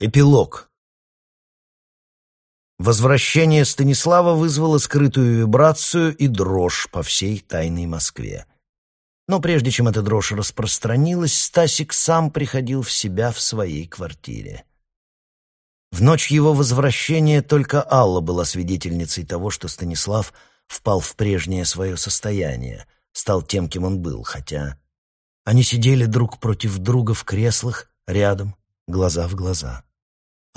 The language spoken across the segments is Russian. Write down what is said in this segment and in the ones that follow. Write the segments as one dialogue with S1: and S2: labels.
S1: Эпилог. Возвращение Станислава вызвало скрытую вибрацию и дрожь по всей тайной Москве. Но прежде чем эта дрожь распространилась, Стасик сам приходил в себя в своей квартире. В ночь его возвращения только Алла была свидетельницей того, что Станислав впал в прежнее свое состояние, стал тем, кем он был, хотя они сидели друг против друга в креслах, рядом, глаза в глаза.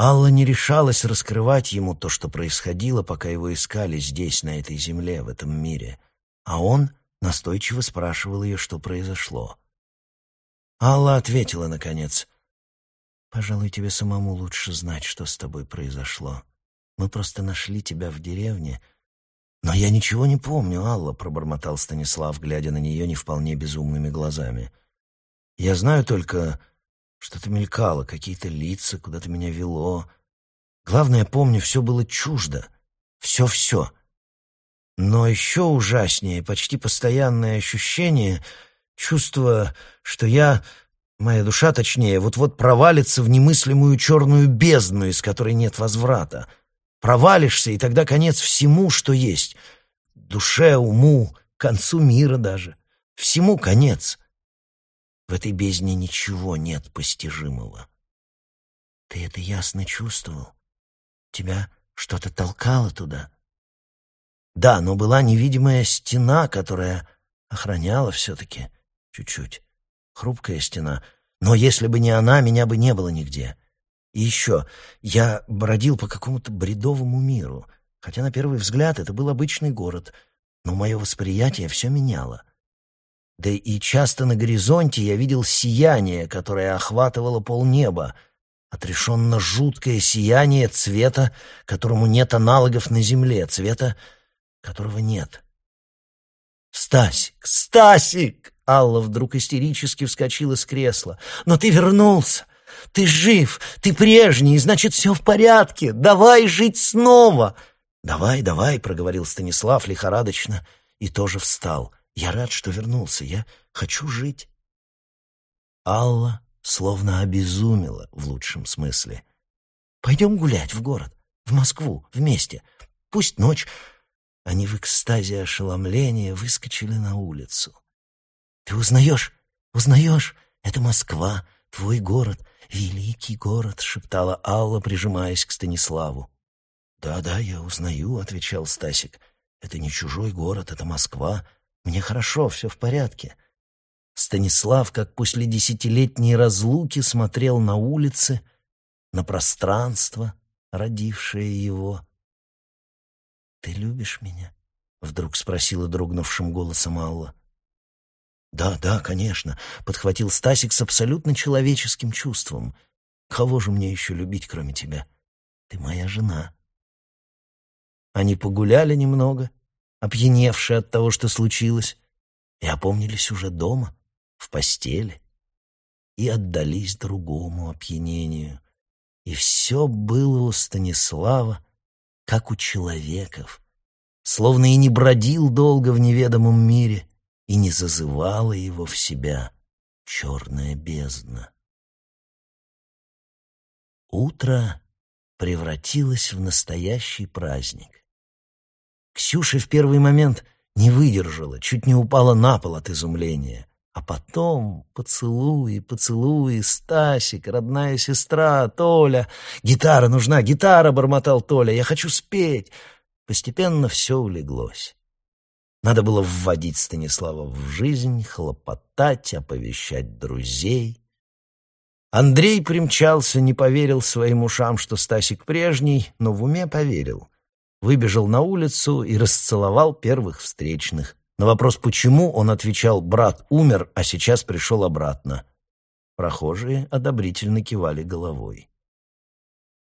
S1: Алла не решалась раскрывать ему то, что происходило, пока его искали здесь, на этой земле, в этом мире. А он настойчиво спрашивал ее, что произошло. Алла ответила, наконец, «Пожалуй, тебе самому лучше знать, что с тобой произошло. Мы просто нашли тебя в деревне». «Но я ничего не помню, Алла», — пробормотал Станислав, глядя на нее не вполне безумными глазами. «Я знаю только, что-то мелькало, какие-то лица, куда-то меня вело. Главное, помню, все было чуждо. Все-все. Но еще ужаснее, почти постоянное ощущение, чувство, что я, моя душа точнее, вот-вот провалится в немыслимую черную бездну, из которой нет возврата. Провалишься, и тогда конец всему, что есть. Душе, уму, концу мира даже. Всему конец. В этой бездне ничего нет постижимого. Ты это ясно чувствовал? Тебя что-то толкало туда? Да, но была невидимая стена, которая охраняла все-таки чуть-чуть. Хрупкая стена. Но если бы не она, меня бы не было нигде. И еще, я бродил по какому-то бредовому миру, хотя на первый взгляд это был обычный город, но мое восприятие все меняло. Да и часто на горизонте я видел сияние, которое охватывало полнеба, отрешенно жуткое сияние цвета, которому нет аналогов на земле, цвета, которого нет. «Стасик! Стасик!» Алла вдруг истерически вскочила с кресла. «Но ты вернулся! Ты жив! Ты прежний! Значит, все в порядке! Давай жить снова!» «Давай, давай!» — проговорил Станислав лихорадочно и тоже встал — я рад, что вернулся. Я хочу жить. Алла словно обезумела в лучшем смысле. Пойдем гулять в город, в Москву, вместе. Пусть ночь. Они в экстазе ошеломления выскочили на улицу. Ты узнаешь, узнаешь? Это Москва, твой город, великий город, шептала Алла, прижимаясь к Станиславу. Да-да, я узнаю, отвечал Стасик. Это не чужой город, это Москва. Мне хорошо, все в порядке. Станислав, как после десятилетней разлуки, смотрел на улицы, на пространство, родившее его. «Ты любишь меня?» — вдруг спросила дрогнувшим голосом Алла. «Да, да, конечно», — подхватил Стасик с абсолютно человеческим чувством. «Кого же мне еще любить, кроме тебя? Ты моя жена». Они погуляли немного, опьяневшие от того, что случилось, и опомнились уже дома, в постели, и отдались другому опьянению. И все было у Станислава, как у человеков, словно и не бродил долго в неведомом мире, и не зазывала его в себя черная бездна. Утро превратилось в настоящий праздник. Ксюша в первый момент не выдержала, чуть не упала на пол от изумления. А потом поцелуи, поцелуи, Стасик, родная сестра, Толя. «Гитара нужна, гитара!» — бормотал Толя. «Я хочу спеть!» Постепенно все улеглось. Надо было вводить Станислава в жизнь, хлопотать, оповещать друзей. Андрей примчался, не поверил своим ушам, что Стасик прежний, но в уме поверил выбежал на улицу и расцеловал первых встречных. На вопрос «почему?» он отвечал «брат умер, а сейчас пришел обратно». Прохожие одобрительно кивали головой.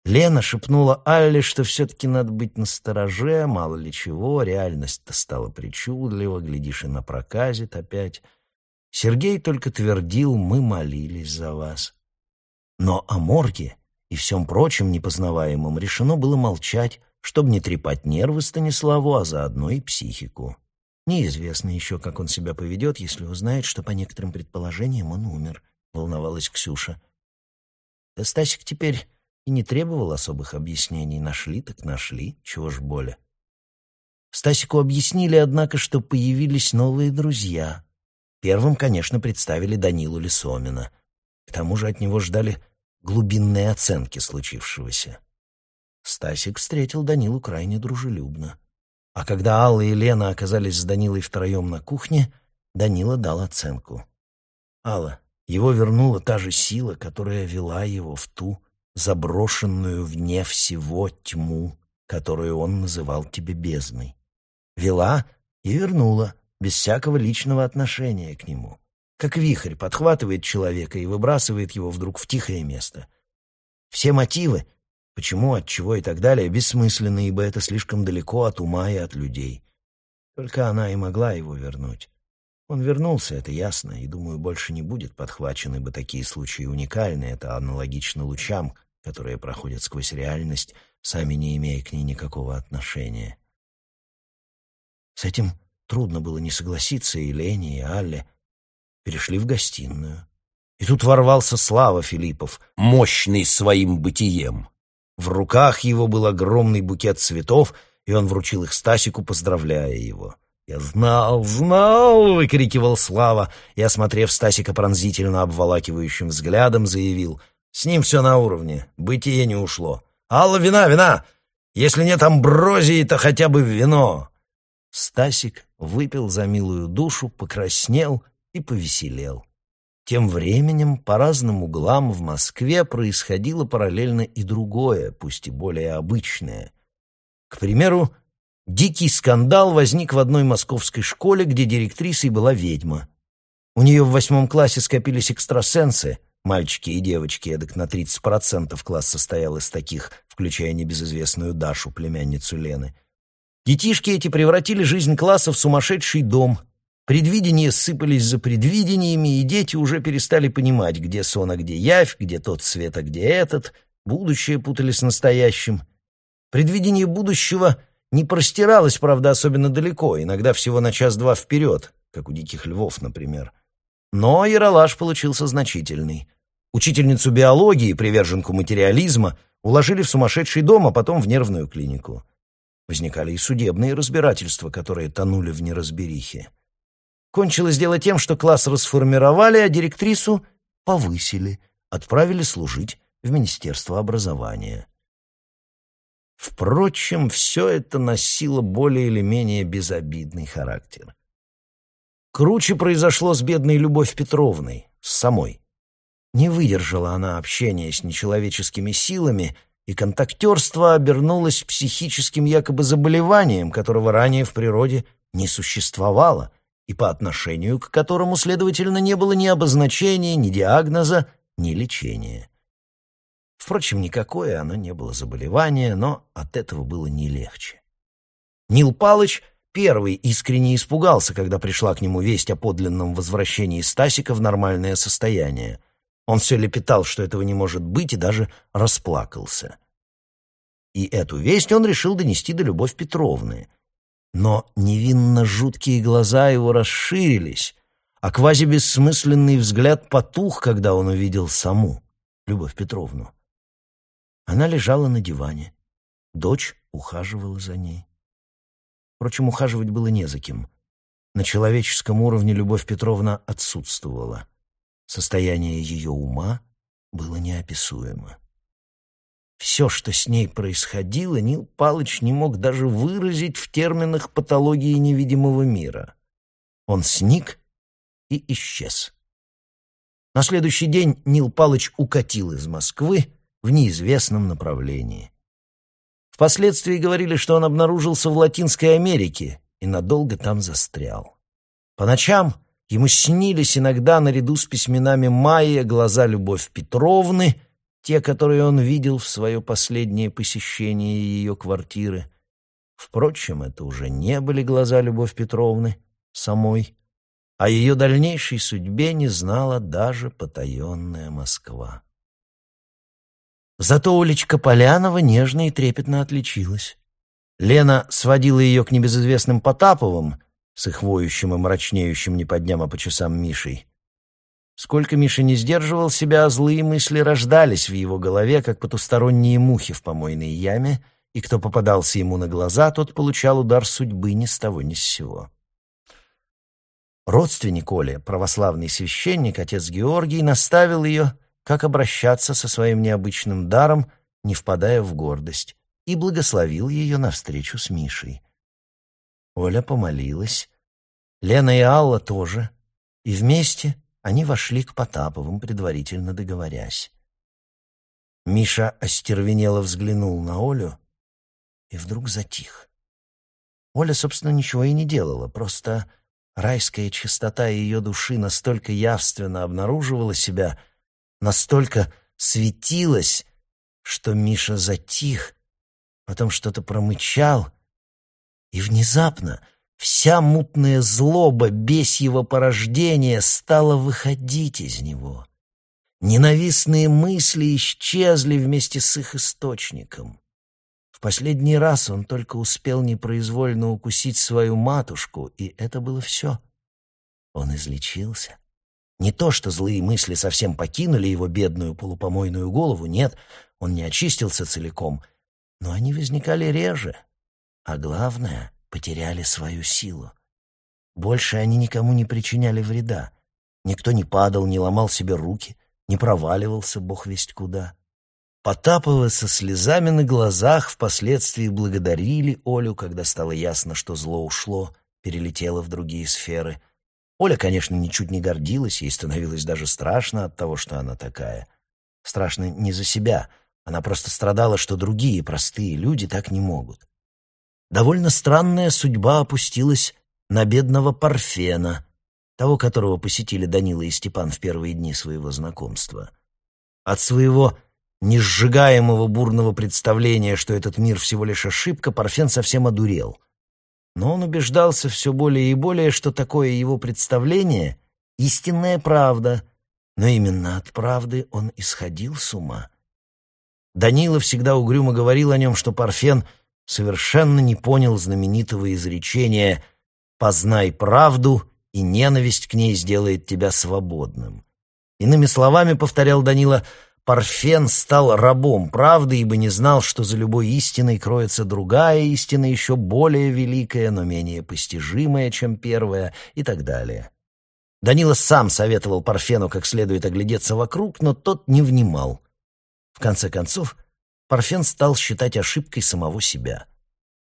S1: Лена шепнула Алле, что все-таки надо быть настороже, мало ли чего, реальность-то стала причудлива, глядишь, и напроказит опять. Сергей только твердил, мы молились за вас. Но о морге и всем прочем непознаваемом решено было молчать, чтобы не трепать нервы Станиславу, а заодно и психику. Неизвестно еще, как он себя поведет, если узнает, что по некоторым предположениям он умер, волновалась Ксюша. Да Стасик теперь и не требовал особых объяснений. Нашли так нашли, чего ж более. Стасику объяснили, однако, что появились новые друзья. Первым, конечно, представили Данилу Лисомина. К тому же от него ждали глубинные оценки случившегося. Стасик встретил Данилу крайне дружелюбно. А когда Алла и Лена оказались с Данилой втроем на кухне, Данила дал оценку. «Алла, его вернула та же сила, которая вела его в ту заброшенную вне всего тьму, которую он называл тебе бездной. Вела и вернула, без всякого личного отношения к нему. Как вихрь подхватывает человека и выбрасывает его вдруг в тихое место. Все мотивы, почему, от чего и так далее, бессмысленны, ибо это слишком далеко от ума и от людей. Только она и могла его вернуть. Он вернулся, это ясно, и, думаю, больше не будет подхвачен, ибо такие случаи уникальны, это аналогично лучам, которые проходят сквозь реальность, сами не имея к ней никакого отношения. С этим трудно было не согласиться, и Лене, и Алле перешли в гостиную. И тут ворвался Слава Филиппов, мощный своим бытием. В руках его был огромный букет цветов, и он вручил их Стасику, поздравляя его. «Я знал, знал!» — выкрикивал Слава, и, осмотрев Стасика пронзительно обволакивающим взглядом, заявил. «С ним все на уровне, бытие не ушло. Алла, вина, вина! Если нет амброзии, то хотя бы вино!» Стасик выпил за милую душу, покраснел и повеселел. Тем временем по разным углам в Москве происходило параллельно и другое, пусть и более обычное. К примеру, Дикий скандал возник в одной московской школе, где директрисой была ведьма. У нее в восьмом классе скопились экстрасенсы, мальчики и девочки, эдак на 30% класс состоял из таких, включая небезызвестную Дашу, племянницу Лены. Детишки эти превратили жизнь класса в сумасшедший дом. Предвидения сыпались за предвидениями, и дети уже перестали понимать, где сон, а где явь, где тот свет, а где этот. Будущее путали с настоящим. Предвидение будущего — не простиралась, правда, особенно далеко, иногда всего на час-два вперед, как у диких львов, например. Но яролаж получился значительный. Учительницу биологии, приверженку материализма, уложили в сумасшедший дом, а потом в нервную клинику. Возникали и судебные разбирательства, которые тонули в неразберихе. Кончилось дело тем, что класс расформировали, а директрису повысили, отправили служить в Министерство образования. Впрочем, все это носило более или менее безобидный характер. Круче произошло с бедной Любовь Петровной, с самой. Не выдержала она общения с нечеловеческими силами, и контактерство обернулось психическим якобы заболеванием, которого ранее в природе не существовало, и по отношению к которому, следовательно, не было ни обозначения, ни диагноза, ни лечения. Впрочем, никакое оно не было заболевание, но от этого было не легче. Нил Палыч первый искренне испугался, когда пришла к нему весть о подлинном возвращении Стасика в нормальное состояние. Он все лепетал, что этого не может быть, и даже расплакался. И эту весть он решил донести до Любовь Петровны. Но невинно жуткие глаза его расширились, а квазибессмысленный взгляд потух, когда он увидел саму Любовь Петровну. Она лежала на диване. Дочь ухаживала за ней. Впрочем, ухаживать было не за кем. На человеческом уровне Любовь Петровна отсутствовала. Состояние ее ума было неописуемо. Все, что с ней происходило, Нил Палыч не мог даже выразить в терминах патологии невидимого мира. Он сник и исчез. На следующий день Нил Палыч укатил из Москвы, в неизвестном направлении. Впоследствии говорили, что он обнаружился в Латинской Америке и надолго там застрял. По ночам ему снились иногда наряду с письменами Майя глаза Любовь Петровны, те, которые он видел в свое последнее посещение ее квартиры. Впрочем, это уже не были глаза Любовь Петровны самой, а ее дальнейшей судьбе не знала даже потаенная Москва. Зато Олечка Полянова нежно и трепетно отличилась. Лена сводила ее к небезызвестным Потаповым с их воющим и мрачнеющим не по дням, а по часам Мишей. Сколько Миша не сдерживал себя, злые мысли рождались в его голове, как потусторонние мухи в помойной яме, и кто попадался ему на глаза, тот получал удар судьбы ни с того ни с сего. Родственник Оли, православный священник, отец Георгий, наставил ее, как обращаться со своим необычным даром, не впадая в гордость, и благословил ее навстречу с Мишей. Оля помолилась, Лена и Алла тоже, и вместе они вошли к Потаповым, предварительно договорясь. Миша остервенело взглянул на Олю и вдруг затих. Оля, собственно, ничего и не делала, просто райская чистота ее души настолько явственно обнаруживала себя, настолько светилась, что Миша затих, потом что-то промычал, и внезапно вся мутная злоба бесьего порождения стала выходить из него. Ненавистные мысли исчезли вместе с их источником последний раз он только успел непроизвольно укусить свою матушку, и это было все. Он излечился. Не то, что злые мысли совсем покинули его бедную полупомойную голову, нет, он не очистился целиком, но они возникали реже, а главное, потеряли свою силу. Больше они никому не причиняли вреда. Никто не падал, не ломал себе руки, не проваливался бог весть куда. Потаповы со слезами на глазах впоследствии благодарили Олю, когда стало ясно, что зло ушло, перелетело в другие сферы. Оля, конечно, ничуть не гордилась, ей становилось даже страшно от того, что она такая. Страшно не за себя, она просто страдала, что другие простые люди так не могут. Довольно странная судьба опустилась на бедного Парфена, того, которого посетили Данила и Степан в первые дни своего знакомства. От своего несжигаемого бурного представления, что этот мир всего лишь ошибка, Парфен совсем одурел. Но он убеждался все более и более, что такое его представление — истинная правда, но именно от правды он исходил с ума. Данила всегда угрюмо говорил о нем, что Парфен совершенно не понял знаменитого изречения «познай правду, и ненависть к ней сделает тебя свободным». Иными словами, повторял Данила, — Парфен стал рабом правды, ибо не знал, что за любой истиной кроется другая истина, еще более великая, но менее постижимая, чем первая, и так далее. Данила сам советовал Парфену как следует оглядеться вокруг, но тот не внимал. В конце концов, Парфен стал считать ошибкой самого себя.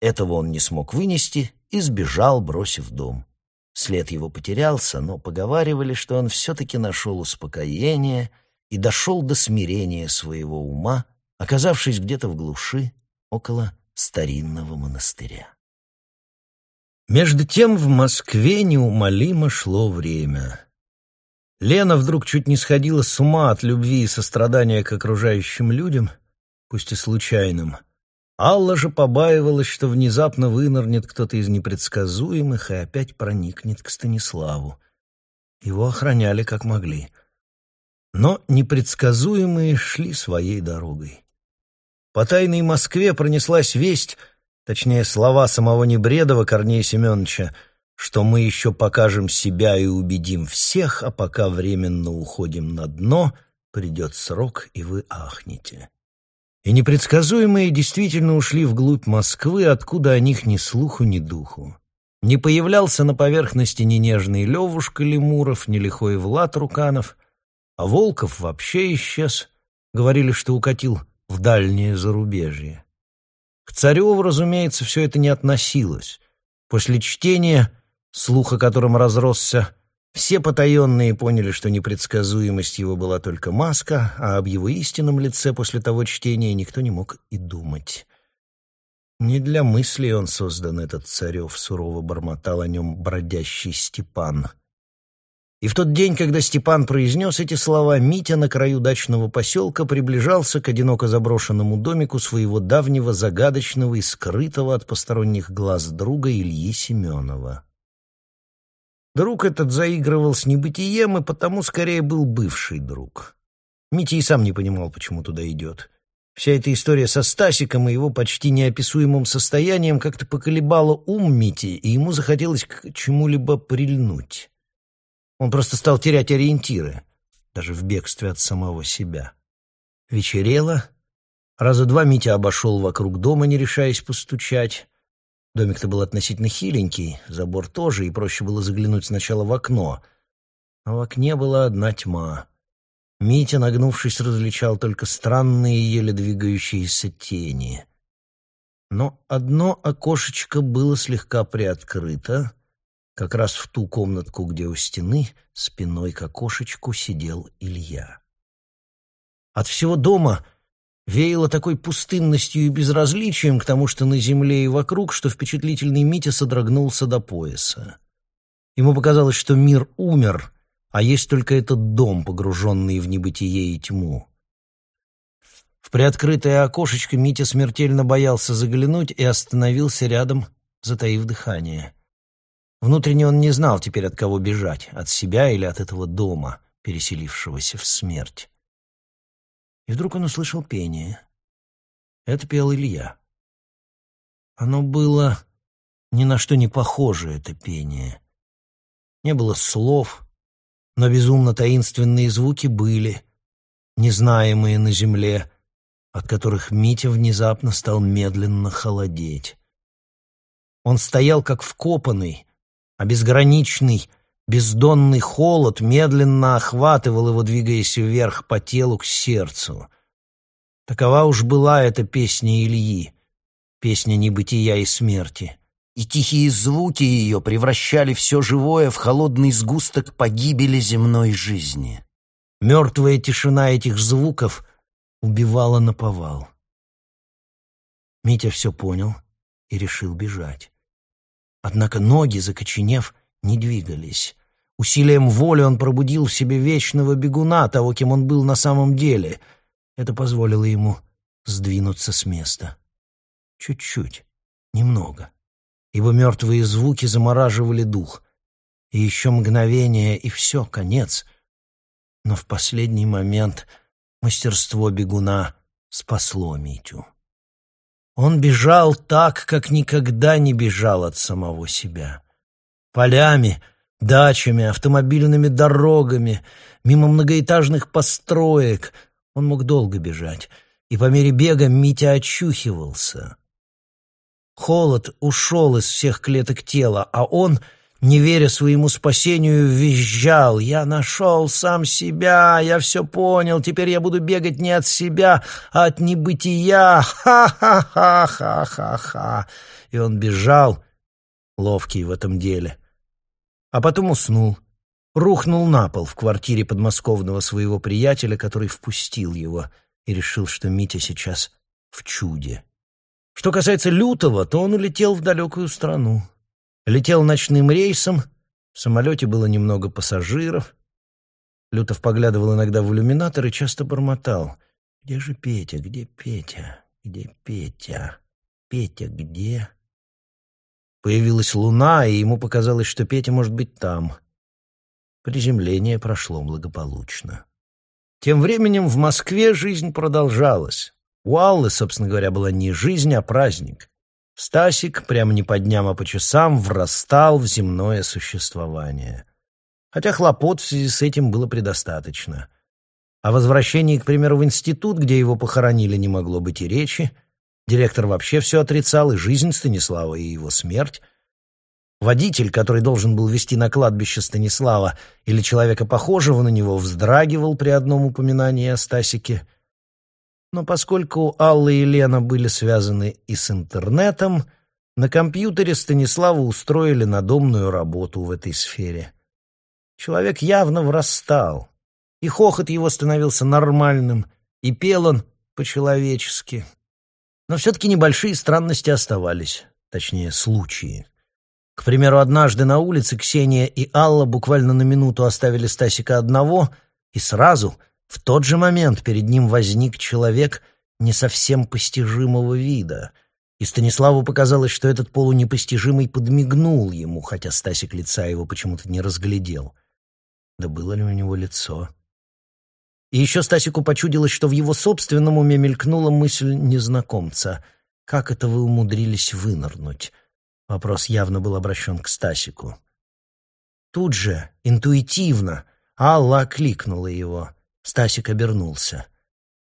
S1: Этого он не смог вынести и сбежал, бросив дом. След его потерялся, но поговаривали, что он все-таки нашел успокоение — и дошел до смирения своего ума, оказавшись где-то в глуши около старинного монастыря. Между тем в Москве неумолимо шло время. Лена вдруг чуть не сходила с ума от любви и сострадания к окружающим людям, пусть и случайным. Алла же побаивалась, что внезапно вынырнет кто-то из непредсказуемых и опять проникнет к Станиславу. Его охраняли как могли — но непредсказуемые шли своей дорогой. По тайной Москве пронеслась весть, точнее слова самого Небредова Корнея Семеновича, что мы еще покажем себя и убедим всех, а пока временно уходим на дно, придет срок, и вы ахнете. И непредсказуемые действительно ушли вглубь Москвы, откуда о них ни слуху, ни духу. Не появлялся на поверхности ни нежный Левушка Лемуров, ни лихой Влад Руканов, а Волков вообще исчез. Говорили, что укатил в дальнее зарубежье. К Цареву, разумеется, все это не относилось. После чтения, слух о котором разросся, все потаенные поняли, что непредсказуемость его была только маска, а об его истинном лице после того чтения никто не мог и думать. Не для мыслей он создан, этот царев, сурово бормотал о нем бродящий Степан — и в тот день, когда Степан произнес эти слова, Митя на краю дачного поселка приближался к одиноко заброшенному домику своего давнего загадочного и скрытого от посторонних глаз друга Ильи Семенова. Друг этот заигрывал с небытием и потому скорее был бывший друг. Митя и сам не понимал, почему туда идет. Вся эта история со Стасиком и его почти неописуемым состоянием как-то поколебала ум Мити, и ему захотелось к чему-либо прильнуть. Он просто стал терять ориентиры. даже в бегстве от самого себя. Вечерело. Раза два Митя обошел вокруг дома, не решаясь постучать. Домик-то был относительно хиленький, забор тоже, и проще было заглянуть сначала в окно. А в окне была одна тьма. Митя, нагнувшись, различал только странные, еле двигающиеся тени. Но одно окошечко было слегка приоткрыто, как раз в ту комнатку, где у стены, спиной к окошечку, сидел Илья. От всего дома веяло такой пустынностью и безразличием к тому, что на земле и вокруг, что впечатлительный Митя содрогнулся до пояса. Ему показалось, что мир умер, а есть только этот дом, погруженный в небытие и тьму. В приоткрытое окошечко Митя смертельно боялся заглянуть и остановился рядом, затаив дыхание. Внутренне он не знал теперь, от кого бежать, от себя или от этого дома, переселившегося в смерть. И вдруг он услышал пение. Это пел Илья. Оно было ни на что не похоже, это пение. Не было слов, но безумно таинственные звуки были, незнаемые на земле, от которых Митя внезапно стал медленно холодеть. Он стоял как вкопанный, а безграничный, бездонный холод медленно охватывал его, двигаясь вверх по телу к сердцу. Такова уж была эта песня Ильи, песня небытия и смерти. И тихие звуки ее превращали все живое в холодный сгусток погибели земной жизни. Мертвая тишина этих звуков убивала наповал. Митя все понял и решил бежать. Однако ноги, закоченев, не двигались. Усилием воли он пробудил в себе вечного бегуна, того, кем он был на самом деле. Это позволило ему сдвинуться с места. Чуть-чуть, немного, ибо мертвые звуки замораживали дух. И еще мгновение, и все, конец. Но в последний момент мастерство бегуна спасло Митю. Он бежал так, как никогда не бежал от самого себя. Полями, дачами, автомобильными дорогами, мимо многоэтажных построек. Он мог долго бежать, и по мере бега Митя очухивался. Холод ушел из всех клеток тела, а он не веря своему спасению, визжал. «Я нашел сам себя, я все понял, теперь я буду бегать не от себя, а от небытия! Ха-ха-ха-ха-ха-ха!» И он бежал, ловкий в этом деле. А потом уснул, рухнул на пол в квартире подмосковного своего приятеля, который впустил его и решил, что Митя сейчас в чуде. Что касается Лютого, то он улетел в далекую страну. Летел ночным рейсом, в самолете было немного пассажиров. Лютов поглядывал иногда в иллюминатор и часто бормотал. «Где же Петя? Где Петя? Где Петя? Петя где?» Появилась луна, и ему показалось, что Петя может быть там. Приземление прошло благополучно. Тем временем в Москве жизнь продолжалась. У Аллы, собственно говоря, была не жизнь, а праздник. Стасик, прямо не по дням, а по часам, врастал в земное существование. Хотя хлопот в связи с этим было предостаточно. О возвращении, к примеру, в институт, где его похоронили, не могло быть и речи. Директор вообще все отрицал, и жизнь Станислава, и его смерть. Водитель, который должен был вести на кладбище Станислава или человека похожего на него, вздрагивал при одном упоминании о Стасике — но поскольку Алла и Лена были связаны и с интернетом, на компьютере Станиславу устроили надомную работу в этой сфере. Человек явно врастал, и хохот его становился нормальным, и пел он по-человечески. Но все-таки небольшие странности оставались, точнее, случаи. К примеру, однажды на улице Ксения и Алла буквально на минуту оставили Стасика одного, и сразу — в тот же момент перед ним возник человек не совсем постижимого вида, и Станиславу показалось, что этот полунепостижимый подмигнул ему, хотя Стасик лица его почему-то не разглядел. Да было ли у него лицо? И еще Стасику почудилось, что в его собственном уме мелькнула мысль незнакомца. «Как это вы умудрились вынырнуть?» Вопрос явно был обращен к Стасику. Тут же, интуитивно, Алла окликнула его. Стасик обернулся.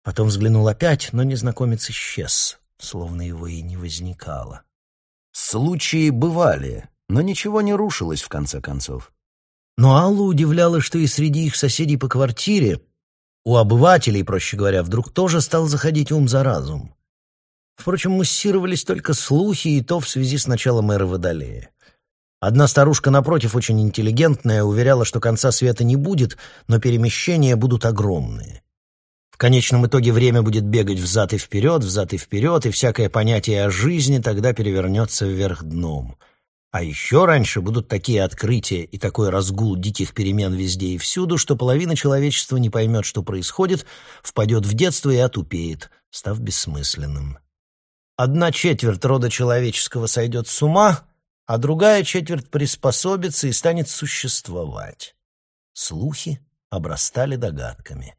S1: Потом взглянул опять, но незнакомец исчез, словно его и не возникало.
S2: Случаи бывали, но ничего не рушилось в конце концов.
S1: Но Аллу удивляло, что и среди их соседей по квартире, у обывателей, проще говоря, вдруг тоже стал заходить ум за разум. Впрочем, муссировались только слухи, и то в связи с началом эры Водолея. Одна старушка, напротив, очень интеллигентная, уверяла, что конца света не будет, но перемещения будут огромные. В конечном итоге время будет бегать взад и вперед, взад и вперед, и всякое понятие о жизни тогда перевернется вверх дном. А еще раньше будут такие открытия и такой разгул диких перемен везде и всюду, что половина человечества не поймет, что происходит, впадет в детство и отупеет, став бессмысленным. Одна четверть рода человеческого сойдет с ума, а другая четверть приспособится и станет существовать. Слухи обрастали догадками.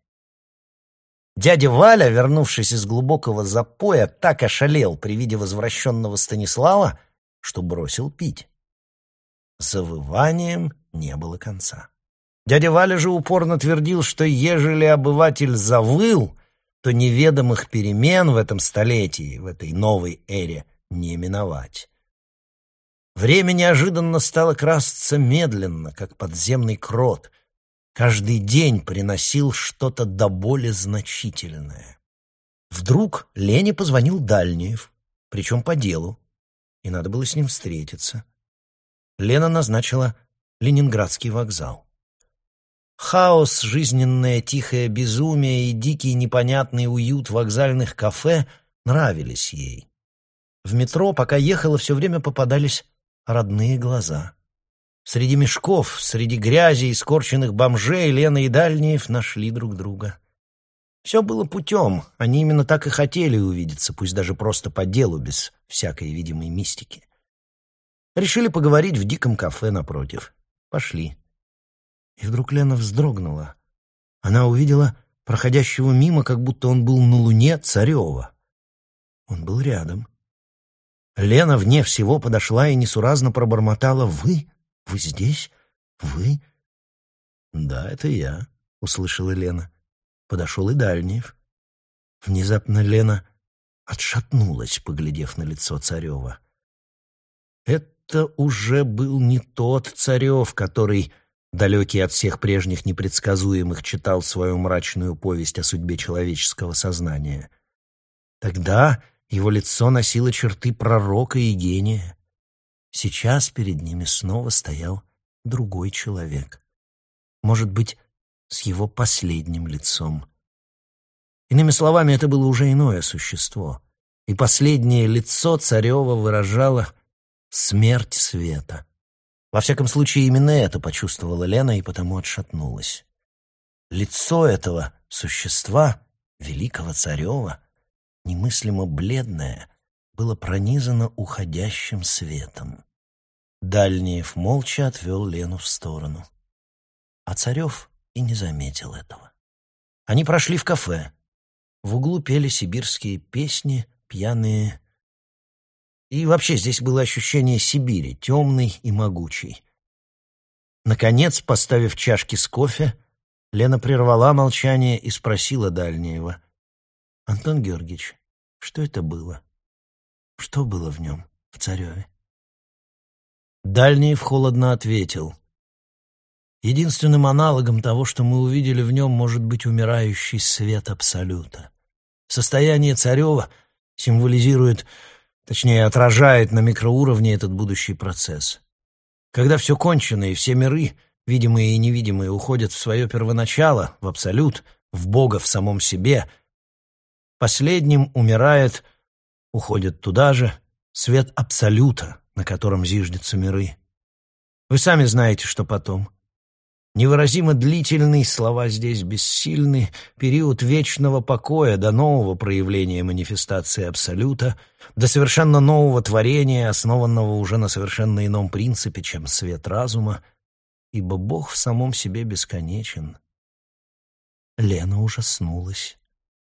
S1: Дядя Валя, вернувшись из глубокого запоя, так ошалел при виде возвращенного Станислава, что бросил пить. Завыванием не было конца. Дядя Валя же упорно твердил, что ежели обыватель завыл, то неведомых перемен в этом столетии, в этой новой эре, не миновать. Время неожиданно стало красться медленно, как подземный крот. Каждый день приносил что-то до боли значительное. Вдруг Лене позвонил Дальниев, причем по делу, и надо было с ним встретиться. Лена назначила Ленинградский вокзал. Хаос, жизненное тихое безумие и дикий непонятный уют вокзальных кафе нравились ей. В метро, пока ехала, все время попадались родные глаза. Среди мешков, среди грязи и скорченных бомжей Лена и Дальниев нашли друг друга. Все было путем, они именно так и хотели увидеться, пусть даже просто по делу, без всякой видимой мистики. Решили поговорить в диком кафе напротив. Пошли. И вдруг Лена вздрогнула. Она увидела проходящего мимо, как будто он был на луне, Царева. Он был рядом. Лена вне всего подошла и несуразно пробормотала «Вы? Вы здесь? Вы?» «Да, это я», — услышала Лена. Подошел и Дальниев. Внезапно Лена отшатнулась, поглядев на лицо Царева. Это уже был не тот Царев, который, далекий от всех прежних непредсказуемых, читал свою мрачную повесть о судьбе человеческого сознания. Тогда его лицо носило черты пророка и гения. Сейчас перед ними снова стоял другой человек. Может быть, с его последним лицом. Иными словами, это было уже иное существо. И последнее лицо Царева выражало смерть света. Во всяком случае, именно это почувствовала Лена и потому отшатнулась. Лицо этого существа, великого Царева, немыслимо бледное, было пронизано уходящим светом. Дальниев молча отвел Лену в сторону. А Царев и не заметил этого. Они прошли в кафе. В углу пели сибирские песни, пьяные. И вообще здесь было ощущение Сибири, темной и могучей. Наконец, поставив чашки с кофе, Лена прервала молчание и спросила Дальнеева. «Антон Георгиевич, что это было? Что было в нем, в Цареве?» Дальнеев холодно ответил. Единственным аналогом того, что мы увидели в нем, может быть умирающий свет Абсолюта. Состояние Царева символизирует, точнее, отражает на микроуровне этот будущий процесс. Когда все кончено и все миры, видимые и невидимые, уходят в свое первоначало, в Абсолют, в Бога в самом себе, последним умирает, уходит туда же, свет Абсолюта, на котором зиждятся миры. Вы сами знаете, что потом — Невыразимо длительный, слова здесь бессильны, период вечного покоя до нового проявления манифестации Абсолюта, до совершенно нового творения, основанного уже на совершенно ином принципе, чем свет разума, ибо Бог в самом себе бесконечен. Лена ужаснулась.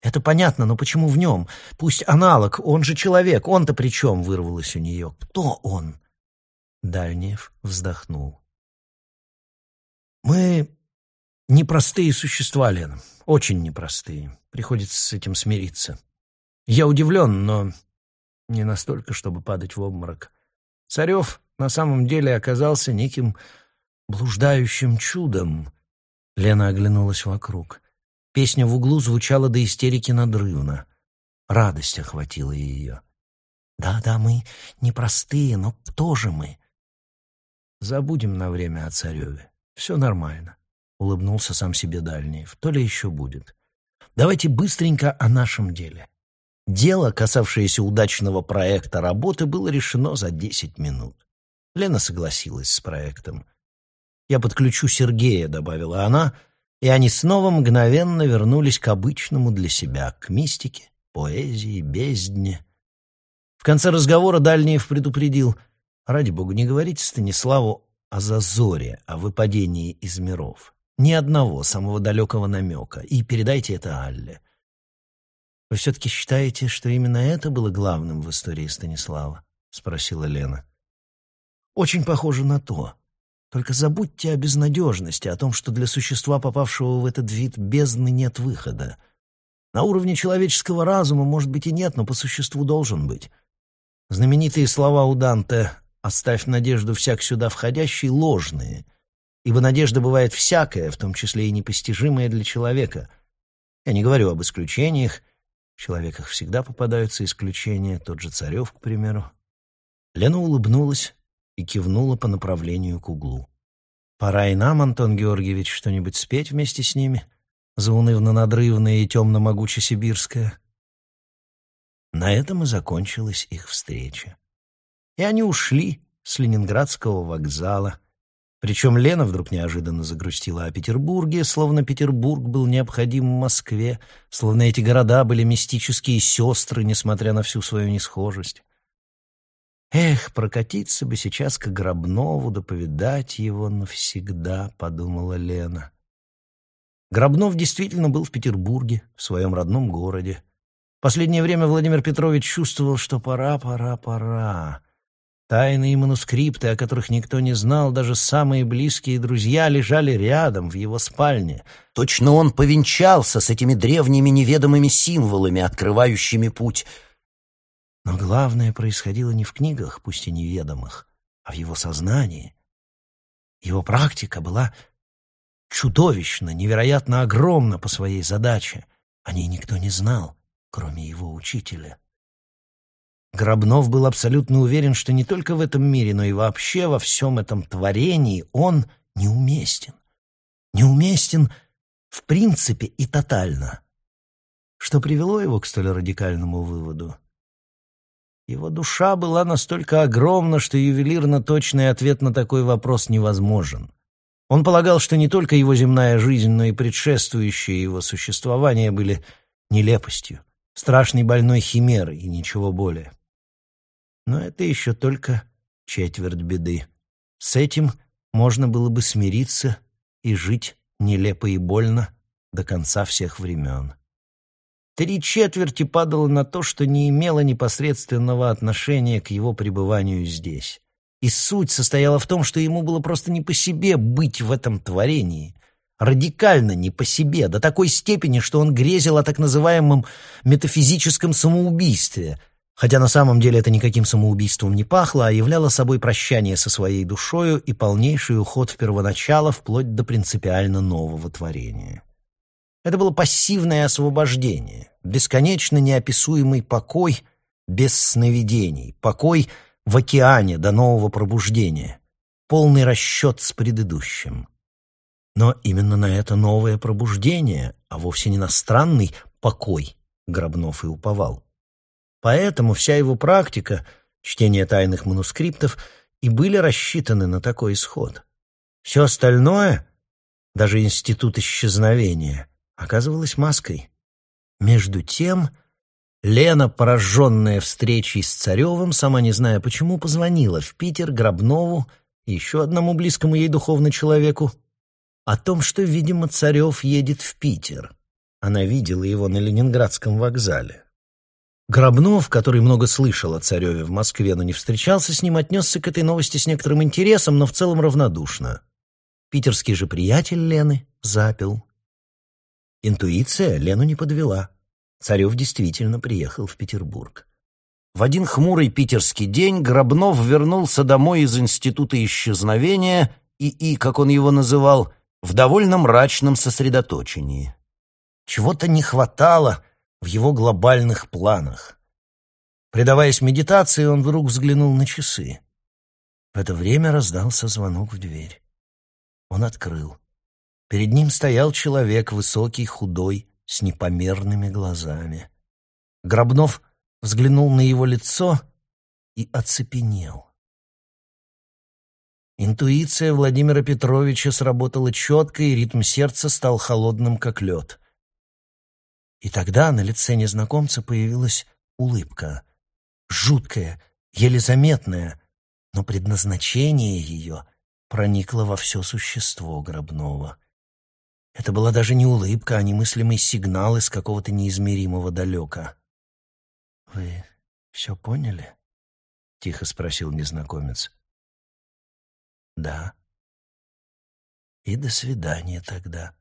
S1: «Это понятно, но почему в нем? Пусть аналог, он же человек, он-то при чем?» — вырвалось у нее. «Кто он?» Дальниев вздохнул. Мы Непростые существа, Лена, очень непростые. Приходится с этим смириться. Я удивлен, но не настолько, чтобы падать в обморок. Царев на самом деле оказался неким блуждающим чудом. Лена оглянулась вокруг. Песня в углу звучала до истерики надрывно. Радость охватила ее. «Да-да, мы непростые, но тоже мы». «Забудем на время о цареве. Все нормально», — улыбнулся сам себе Дальниев. «То ли еще будет. Давайте быстренько о нашем деле». Дело, касавшееся удачного проекта работы, было решено за десять минут. Лена согласилась с проектом. «Я подключу Сергея», — добавила она, и они снова мгновенно вернулись к обычному для себя, к мистике, поэзии, бездне. В конце разговора Дальниев предупредил, «Ради бога, не говорите Станиславу о зазоре, о выпадении из миров. Ни одного самого далекого намека. И передайте это Алле. «Вы все-таки считаете, что именно это было главным в истории Станислава?» — спросила Лена. «Очень похоже на то. Только забудьте о безнадежности, о том, что для существа, попавшего в этот вид бездны, нет выхода. На уровне человеческого разума, может быть, и нет, но по существу должен быть. Знаменитые слова у Данте «Оставь надежду всяк сюда входящий» ложные, ибо надежда бывает всякая, в том числе и непостижимая для человека. Я не говорю об исключениях, в человеках всегда попадаются исключения, тот же Царев, к примеру. Лена улыбнулась и кивнула по направлению к углу. «Пора и нам, Антон Георгиевич, что-нибудь спеть вместе с ними, заунывно-надрывное и темно-могуче-сибирское». На этом и закончилась их встреча. И они ушли с Ленинградского вокзала, причем Лена вдруг неожиданно загрустила о Петербурге, словно Петербург был необходим Москве, словно эти города были мистические сестры, несмотря на всю свою несхожесть. «Эх, прокатиться бы сейчас к Гробнову, да повидать его навсегда», — подумала Лена. Гробнов действительно был в Петербурге, в своем родном городе. Последнее время Владимир Петрович чувствовал, что пора, пора, пора. Тайные манускрипты, о которых никто не знал, даже самые близкие друзья, лежали рядом, в его спальне. Точно он повенчался с этими древними неведомыми символами, открывающими путь. Но главное происходило не в книгах, пусть и неведомых, а в его сознании. Его практика была чудовищно, невероятно огромна по своей задаче. О ней никто не знал, кроме его учителя. Гробнов был абсолютно уверен, что не только в этом мире, но и вообще во всем этом творении он неуместен. Неуместен в принципе и тотально. Что привело его к столь радикальному выводу? Его душа была настолько огромна, что ювелирно точный ответ на такой вопрос невозможен. Он полагал, что не только его земная жизнь, но и предшествующее его существование были нелепостью, страшной больной химерой и ничего более. Но это еще только четверть беды. С этим можно было бы смириться и жить нелепо и больно до конца всех времен. Три четверти падало на то, что не имело непосредственного отношения к его пребыванию здесь. И суть состояла в том, что ему было просто не по себе быть в этом творении. Радикально не по себе, до такой степени, что он грезил о так называемом метафизическом самоубийстве, хотя на самом деле это никаким самоубийством не пахло, а являло собой прощание со своей душою и полнейший уход в первоначало вплоть до принципиально нового творения. Это было пассивное освобождение, бесконечно неописуемый покой без сновидений, покой в океане до нового пробуждения, полный расчет с предыдущим. Но именно на это новое пробуждение, а вовсе не на странный покой, Гробнов и уповал. Поэтому вся его практика, чтение тайных манускриптов, и были рассчитаны на такой исход. Все остальное, даже институт исчезновения, оказывалось маской. Между тем, Лена, пораженная встречей с Царевым, сама не зная почему, позвонила в Питер Гробнову еще одному близкому ей духовно человеку о том, что, видимо, Царев едет в Питер. Она видела его на Ленинградском вокзале. Гробнов, который много слышал о цареве в Москве, но не встречался с ним, отнесся к этой новости с некоторым интересом, но в целом равнодушно. Питерский же приятель Лены, запил. Интуиция Лену не подвела. Царев действительно приехал в Петербург. В один хмурый питерский день Гробнов вернулся домой из Института исчезновения и, и, как он его называл, в довольно мрачном сосредоточении. Чего-то не хватало в его глобальных планах. Предаваясь медитации, он вдруг взглянул на часы. В это время раздался звонок в дверь. Он открыл. Перед ним стоял человек, высокий, худой, с непомерными глазами. Гробнов взглянул на его лицо и оцепенел. Интуиция Владимира Петровича сработала четко, и ритм сердца стал холодным, как лед. И тогда на лице незнакомца появилась улыбка. Жуткая, еле заметная, но предназначение ее проникло во все существо Гробного. Это была даже не улыбка, а немыслимый сигнал из какого-то неизмеримого далека. «Вы все поняли?» — тихо спросил незнакомец. «Да». «И до свидания тогда».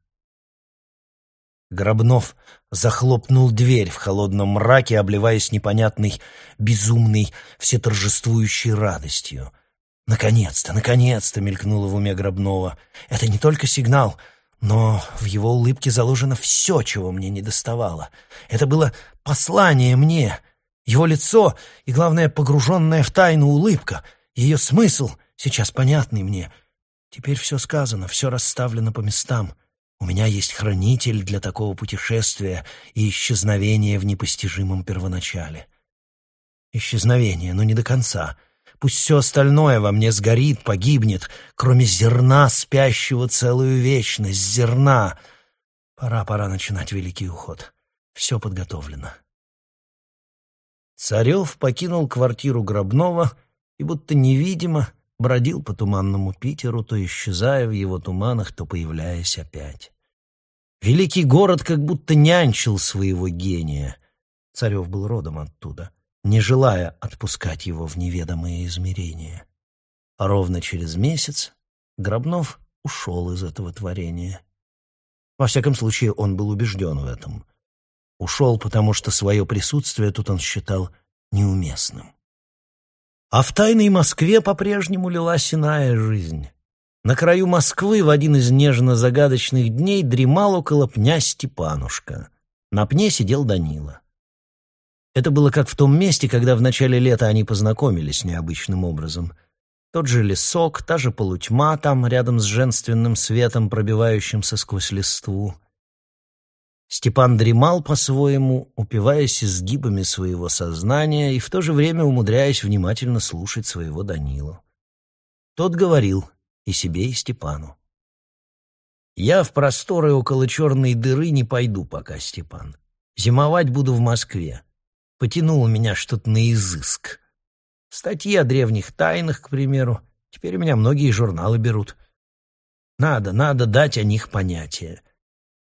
S1: Гробнов захлопнул дверь в холодном мраке, обливаясь непонятной, безумной, всеторжествующей радостью. «Наконец-то, наконец-то!» — мелькнуло в уме Гробнова. «Это не только сигнал, но в его улыбке заложено все, чего мне не доставало. Это было послание мне, его лицо и, главное, погруженная в тайну улыбка, ее смысл, сейчас понятный мне. Теперь все сказано, все расставлено по местам». У меня есть хранитель для такого путешествия и исчезновения в непостижимом первоначале. Исчезновение, но не до конца. Пусть все остальное во мне сгорит, погибнет, кроме зерна, спящего целую вечность, зерна. Пора, пора начинать великий уход. Все подготовлено. Царев покинул квартиру Гробнова и будто невидимо бродил по туманному Питеру, то исчезая в его туманах, то появляясь опять. Великий город как будто нянчил своего гения. Царев был родом оттуда, не желая отпускать его в неведомые измерения. А ровно через месяц Гробнов ушел из этого творения. Во всяком случае, он был убежден в этом. Ушел, потому что свое присутствие тут он считал неуместным. А в тайной Москве по-прежнему лилась иная жизнь. На краю Москвы в один из нежно-загадочных дней дремал около пня Степанушка. На пне сидел Данила. Это было как в том месте, когда в начале лета они познакомились необычным образом. Тот же лесок, та же полутьма там, рядом с женственным светом, пробивающимся сквозь листву — Степан дремал по-своему, упиваясь изгибами своего сознания и в то же время умудряясь внимательно слушать своего Данилу. Тот говорил и себе, и Степану. «Я в просторы около черной дыры не пойду пока, Степан. Зимовать буду в Москве. Потянуло меня что-то на изыск. Статьи о древних тайнах, к примеру. Теперь у меня многие журналы берут. Надо, надо дать о них понятие.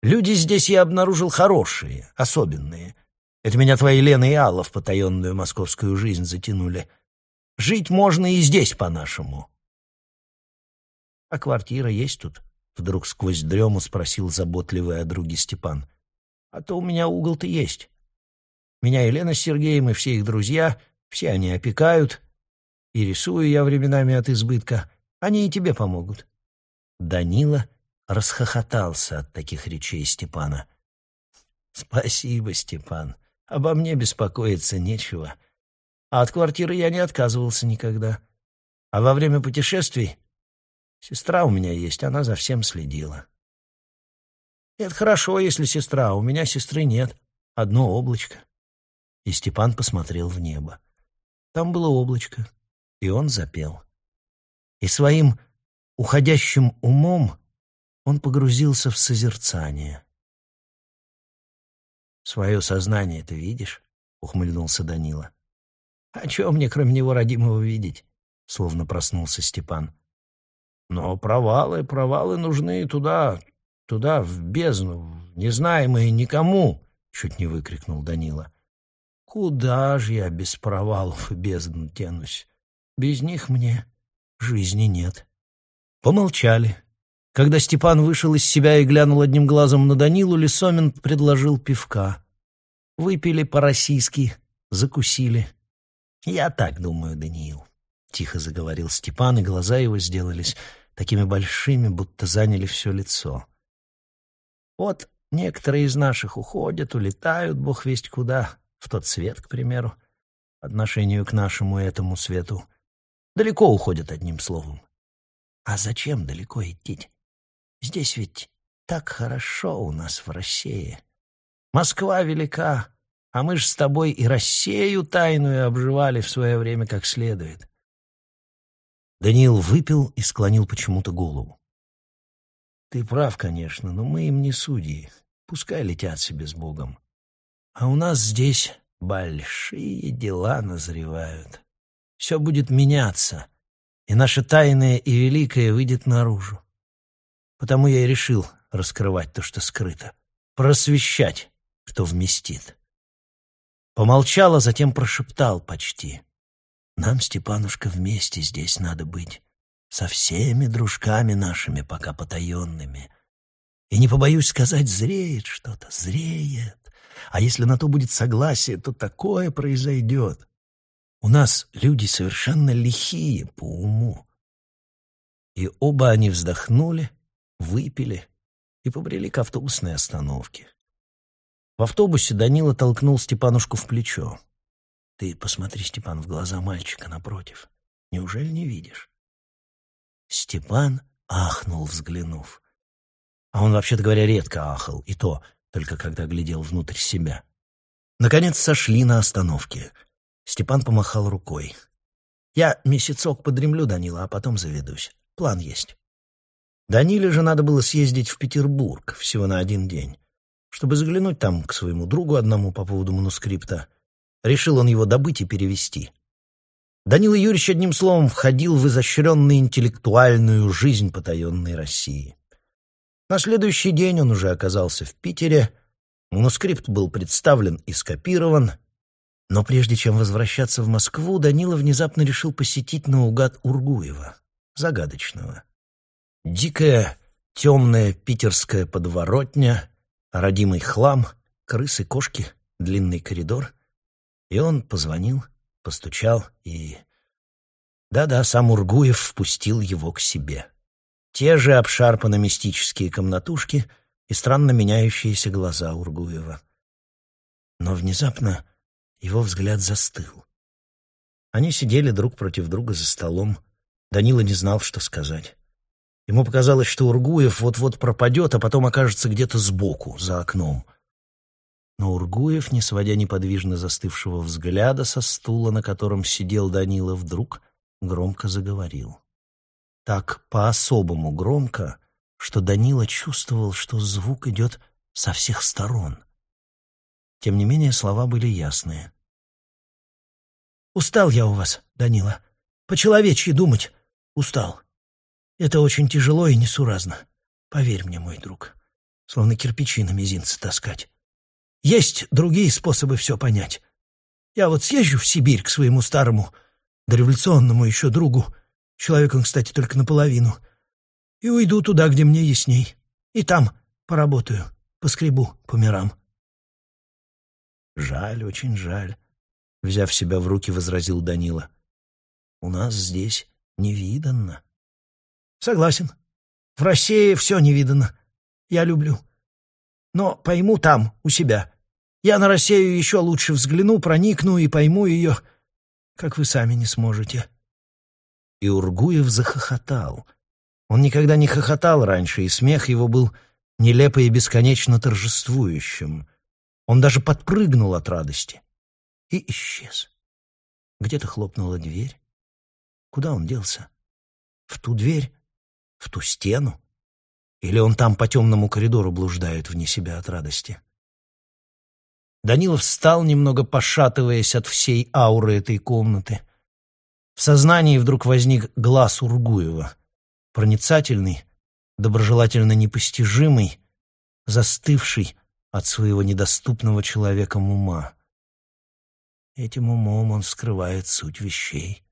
S1: Люди здесь я обнаружил хорошие, особенные. Это меня твои Лена и Алла в потаенную московскую жизнь затянули. Жить можно и здесь по-нашему. — А квартира есть тут? — вдруг сквозь дрему спросил заботливый о друге Степан. — А то у меня угол-то есть. Меня Елена с Сергеем и все их друзья, все они опекают. И рисую я временами от избытка. Они и тебе помогут. Данила расхохотался от таких речей Степана. «Спасибо, Степан. Обо мне беспокоиться нечего. А от квартиры я не отказывался никогда. А во время путешествий сестра у меня есть, она за всем следила». «Это хорошо, если сестра, у меня сестры нет. Одно облачко». И Степан посмотрел в небо. Там было облачко, и он запел. И своим уходящим умом он погрузился в созерцание. «Свое сознание ты видишь?» — ухмыльнулся Данила. «А чего мне, кроме него, родимого, видеть?» — словно проснулся Степан. «Но провалы, провалы нужны туда, туда, в бездну, незнаемые никому!» — чуть не выкрикнул Данила. «Куда же я без провалов и бездн тянусь? Без них мне жизни нет». Помолчали. Когда Степан вышел из себя и глянул одним глазом на Данилу, Лисомин предложил пивка. Выпили по-российски, закусили. «Я так думаю, Даниил», — тихо заговорил Степан, и глаза его сделались такими большими, будто заняли все лицо. «Вот некоторые из наших уходят, улетают, бог весть куда, в тот свет, к примеру, отношению к нашему этому свету. Далеко уходят, одним словом. А зачем далеко идти? Здесь ведь так хорошо у нас в России. Москва велика, а мы ж с тобой и Россию тайную обживали в свое время как следует. Даниил выпил и склонил почему-то голову. Ты прав, конечно, но мы им не судьи. Пускай летят себе с Богом. А у нас здесь большие дела назревают. Все будет меняться, и наше тайное и великое выйдет наружу. Потому я и решил раскрывать то, что скрыто, просвещать, кто вместит. Помолчал, а затем прошептал почти. Нам, Степанушка, вместе здесь надо быть, со всеми дружками нашими, пока потаенными. И не побоюсь сказать, зреет что-то, зреет. А если на то будет согласие, то такое произойдет. У нас люди совершенно лихие по уму. И оба они вздохнули, выпили и побрели к автобусной остановке. В автобусе Данила толкнул Степанушку в плечо. «Ты посмотри, Степан, в глаза мальчика напротив. Неужели не видишь?» Степан ахнул, взглянув. А он, вообще-то говоря, редко ахал, и то только когда глядел внутрь себя. Наконец сошли на остановке. Степан помахал рукой. «Я месяцок подремлю, Данила, а потом заведусь. План есть». Даниле же надо было съездить в Петербург всего на один день, чтобы заглянуть там к своему другу одному по поводу манускрипта. Решил он его добыть и перевести. Данила Юрьевич, одним словом, входил в изощренную интеллектуальную жизнь потаенной России. На следующий день он уже оказался в Питере, манускрипт был представлен и скопирован, но прежде чем возвращаться в Москву, Данила внезапно решил посетить наугад Ургуева, загадочного. Дикая, темная питерская подворотня, родимый хлам, крысы, кошки, длинный коридор. И он позвонил, постучал и... Да-да, сам Ургуев впустил его к себе. Те же обшарпано-мистические комнатушки и странно меняющиеся глаза Ургуева. Но внезапно его взгляд застыл. Они сидели друг против друга за столом. Данила не знал, что сказать. Ему показалось, что Ургуев вот-вот пропадет, а потом окажется где-то сбоку, за окном. Но Ургуев, не сводя неподвижно застывшего взгляда со стула, на котором сидел Данила, вдруг громко заговорил. Так по-особому громко, что Данила чувствовал, что звук идет со всех сторон. Тем не менее, слова были ясные. «Устал я у вас, Данила. По-человечьи думать устал. Это очень тяжело и несуразно. Поверь мне, мой друг. Словно кирпичи на мизинце таскать. Есть другие способы все понять. Я вот съезжу в Сибирь к своему старому, дореволюционному еще другу, человеком, кстати, только наполовину, и уйду туда, где мне ясней. И там поработаю, поскребу по мирам. «Жаль, очень жаль», — взяв себя в руки, возразил Данила. «У нас здесь невиданно». «Согласен. В России все невиданно. Я люблю. Но пойму там, у себя. Я на Россию еще лучше взгляну, проникну и пойму ее, как вы сами не сможете». И Ургуев захохотал. Он никогда не хохотал раньше, и смех его был нелепо и бесконечно торжествующим — он даже подпрыгнул от радости и исчез. Где-то хлопнула дверь. Куда он делся? В ту дверь? В ту стену? Или он там по темному коридору блуждает вне себя от радости? Данилов встал, немного пошатываясь от всей ауры этой комнаты. В сознании вдруг возник глаз Ургуева, проницательный, доброжелательно непостижимый, застывший, от своего недоступного человеком ума. Этим умом он скрывает суть вещей,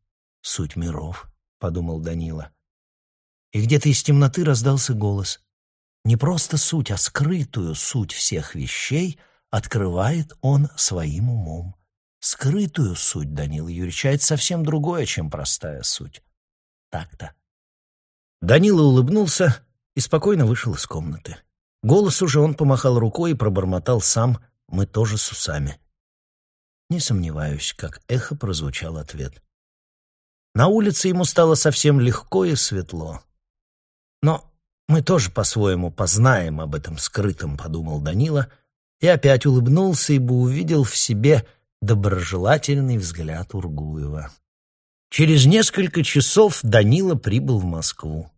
S1: суть миров, — подумал Данила. И где-то из темноты раздался голос. Не просто суть, а скрытую суть всех вещей открывает он своим умом. Скрытую суть Данила Юрьевича — это совсем другое, чем простая суть. Так-то. Данила улыбнулся и спокойно вышел из комнаты. Голос уже он помахал рукой и пробормотал сам «Мы тоже с усами». Не сомневаюсь, как эхо прозвучал ответ. На улице ему стало совсем легко и светло. Но мы тоже по-своему познаем об этом скрытом, подумал Данила, и опять улыбнулся, ибо увидел в себе доброжелательный взгляд Ургуева. Через несколько часов Данила прибыл в Москву.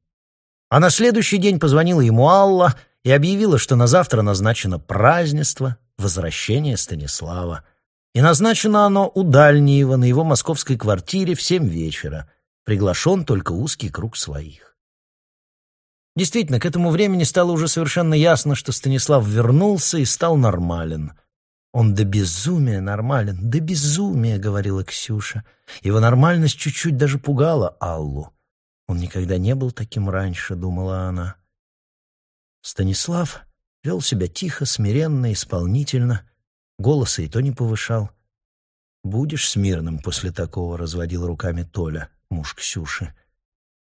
S1: А на следующий день позвонила ему Алла и объявила, что на завтра назначено празднество, возвращение Станислава. И назначено оно у Дальнеева на его московской квартире в семь вечера. Приглашен только узкий круг своих. Действительно, к этому времени стало уже совершенно ясно, что Станислав вернулся и стал нормален. «Он до безумия нормален, до безумия», — говорила Ксюша. Его нормальность чуть-чуть даже пугала Аллу. Он никогда не был таким раньше, думала она. Станислав вел себя тихо, смиренно, исполнительно, голоса и то не повышал. «Будешь смирным после такого», — разводил руками Толя, муж Ксюши.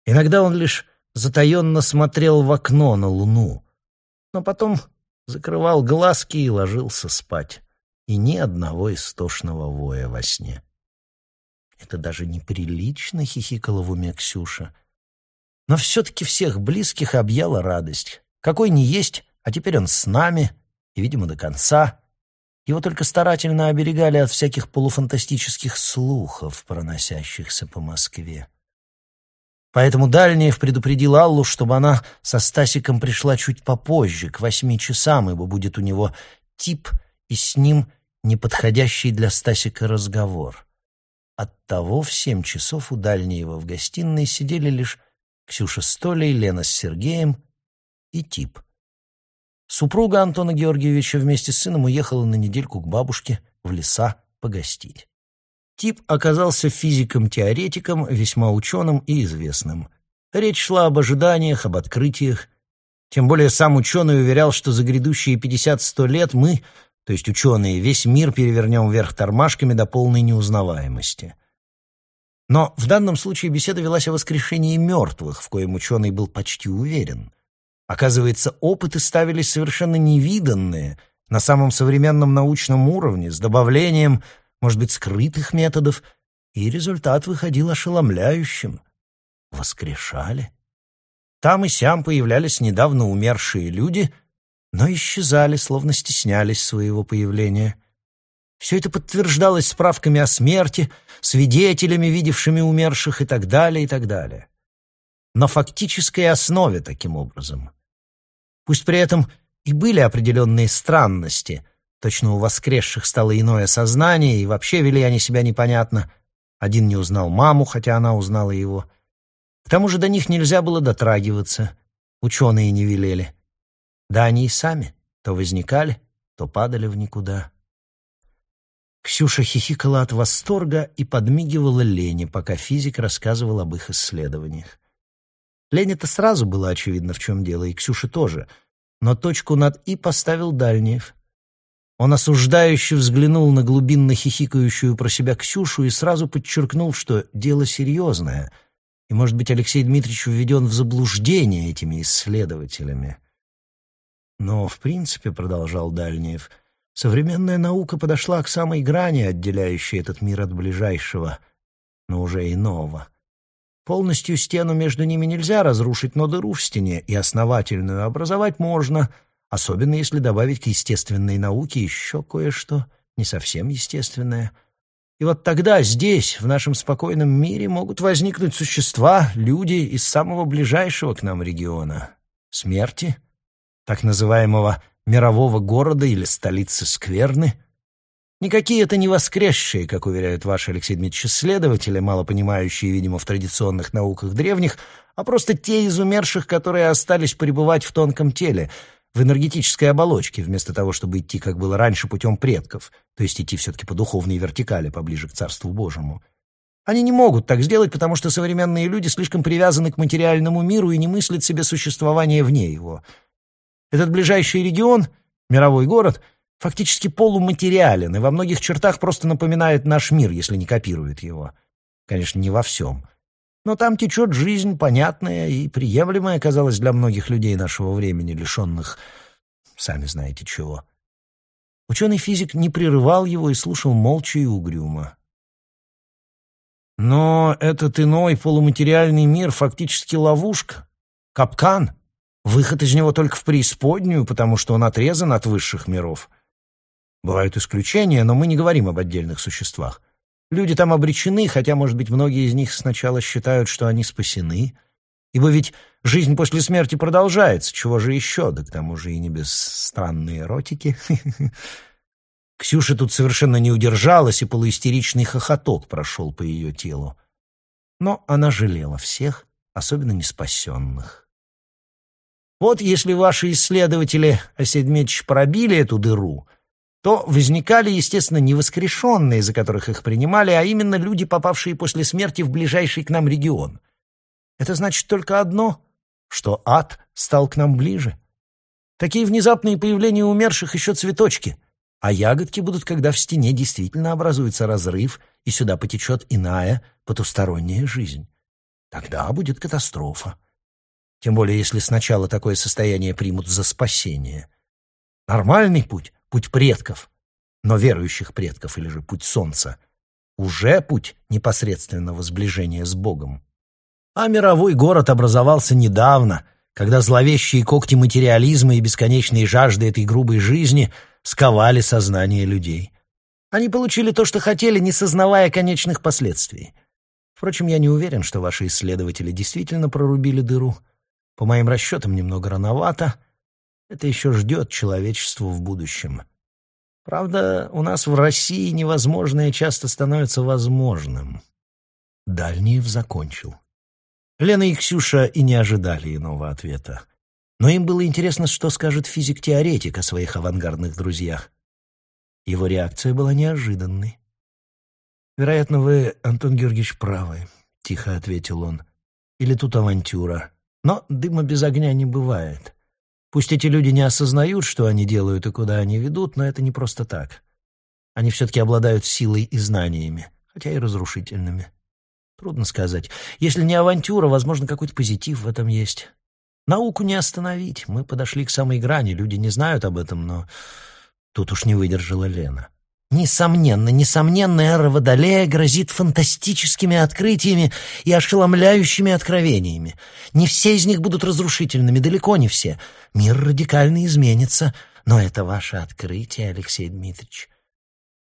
S1: Иногда он лишь затаенно смотрел в окно на луну, но потом закрывал глазки и ложился спать, и ни одного истошного воя во сне. Это даже неприлично, хихикала в уме Ксюша. Но все-таки всех близких объяла радость. Какой не есть, а теперь он с нами, и, видимо, до конца. Его только старательно оберегали от всяких полуфантастических слухов, проносящихся по Москве. Поэтому Дальниев предупредил Аллу, чтобы она со Стасиком пришла чуть попозже, к восьми часам, ибо будет у него тип и с ним неподходящий для Стасика разговор. Оттого в семь часов у Дальнеева в гостиной сидели лишь Ксюша с Толей, Лена с Сергеем и Тип. Супруга Антона Георгиевича вместе с сыном уехала на недельку к бабушке в леса погостить. Тип оказался физиком-теоретиком, весьма ученым и известным. Речь шла об ожиданиях, об открытиях. Тем более сам ученый уверял, что за грядущие 50-100 лет мы, то есть ученые, весь мир перевернем вверх тормашками до полной неузнаваемости. Но в данном случае беседа велась о воскрешении мертвых, в коем ученый был почти уверен. Оказывается, опыты ставились совершенно невиданные, на самом современном научном уровне, с добавлением, может быть, скрытых методов, и результат выходил ошеломляющим. Воскрешали. Там и сям появлялись недавно умершие люди, но исчезали, словно стеснялись своего появления. Все это подтверждалось справками о смерти, свидетелями, видевшими умерших и так далее, и так далее. На фактической основе таким образом. Пусть при этом и были определенные странности, точно у воскресших стало иное сознание, и вообще вели они себя непонятно. Один не узнал маму, хотя она узнала его. К тому же до них нельзя было дотрагиваться, ученые не велели. Да они и сами то возникали, то падали в никуда. Ксюша хихикала от восторга и подмигивала Лене, пока физик рассказывал об их исследованиях. Лене-то сразу было очевидно, в чем дело, и Ксюше тоже, но точку над «и» поставил Дальниев. Он осуждающе взглянул на глубинно хихикающую про себя Ксюшу и сразу подчеркнул, что дело серьезное, и, может быть, Алексей Дмитриевич введен в заблуждение этими исследователями. Но, в принципе, продолжал Дальниев, — Современная наука подошла к самой грани, отделяющей этот мир от ближайшего, но уже иного. Полностью стену между ними нельзя разрушить, но дыру в стене и основательную образовать можно, особенно если добавить к естественной науке еще кое-что не совсем естественное. И вот тогда здесь, в нашем спокойном мире, могут возникнуть существа, люди из самого ближайшего к нам региона — смерти, так называемого мирового города или столицы скверны. Никакие это не воскресшие, как уверяют ваши, Алексей Дмитриевич, исследователи, мало понимающие, видимо, в традиционных науках древних, а просто те из умерших, которые остались пребывать в тонком теле, в энергетической оболочке, вместо того, чтобы идти, как было раньше, путем предков, то есть идти все-таки по духовной вертикали, поближе к Царству Божьему. Они не могут так сделать, потому что современные люди слишком привязаны к материальному миру и не мыслят себе существование вне его. Этот ближайший регион, мировой город, фактически полуматериален и во многих чертах просто напоминает наш мир, если не копирует его. Конечно, не во всем. Но там течет жизнь, понятная и приемлемая, казалось, для многих людей нашего времени, лишенных, сами знаете чего. Ученый-физик не прерывал его и слушал молча и угрюмо. Но этот иной полуматериальный мир фактически ловушка, капкан, выход из него только в преисподнюю, потому что он отрезан от высших миров. Бывают исключения, но мы не говорим об отдельных существах. Люди там обречены, хотя, может быть, многие из них сначала считают, что они спасены. Ибо ведь жизнь после смерти продолжается, чего же еще, да к тому же и не без странной эротики. Ксюша тут совершенно не удержалась, и полуистеричный хохоток прошел по ее телу. Но она жалела всех, особенно неспасенных. Вот если ваши исследователи, Оседмеч, пробили эту дыру — то возникали, естественно, не воскрешенные, за которых их принимали, а именно люди, попавшие после смерти в ближайший к нам регион. Это значит только одно, что ад стал к нам ближе. Такие внезапные появления умерших еще цветочки, а ягодки будут, когда в стене действительно образуется разрыв, и сюда потечет иная, потусторонняя жизнь. Тогда будет катастрофа. Тем более, если сначала такое состояние примут за спасение. Нормальный путь путь предков, но верующих предков, или же путь солнца, уже путь непосредственного сближения с Богом. А мировой город образовался недавно, когда зловещие когти материализма и бесконечные жажды этой грубой жизни сковали сознание людей. Они получили то, что хотели, не сознавая конечных последствий. Впрочем, я не уверен, что ваши исследователи действительно прорубили дыру. По моим расчетам, немного рановато — это еще ждет человечество в будущем. Правда, у нас в России невозможное часто становится возможным. Дальниев закончил. Лена и Ксюша и не ожидали иного ответа. Но им было интересно, что скажет физик-теоретик о своих авангардных друзьях. Его реакция была неожиданной. «Вероятно, вы, Антон Георгиевич, правы», — тихо ответил он. «Или тут авантюра. Но дыма без огня не бывает. Пусть эти люди не осознают, что они делают и куда они ведут, но это не просто так. Они все-таки обладают силой и знаниями, хотя и разрушительными. Трудно сказать. Если не авантюра, возможно, какой-то позитив в этом есть. Науку не остановить. Мы подошли к самой грани. Люди не знают об этом, но тут уж не выдержала Лена. Несомненно, несомненно, эра Водолея грозит фантастическими открытиями и ошеломляющими откровениями. Не все из них будут разрушительными, далеко не все. Мир радикально изменится, но это ваше открытие, Алексей Дмитриевич.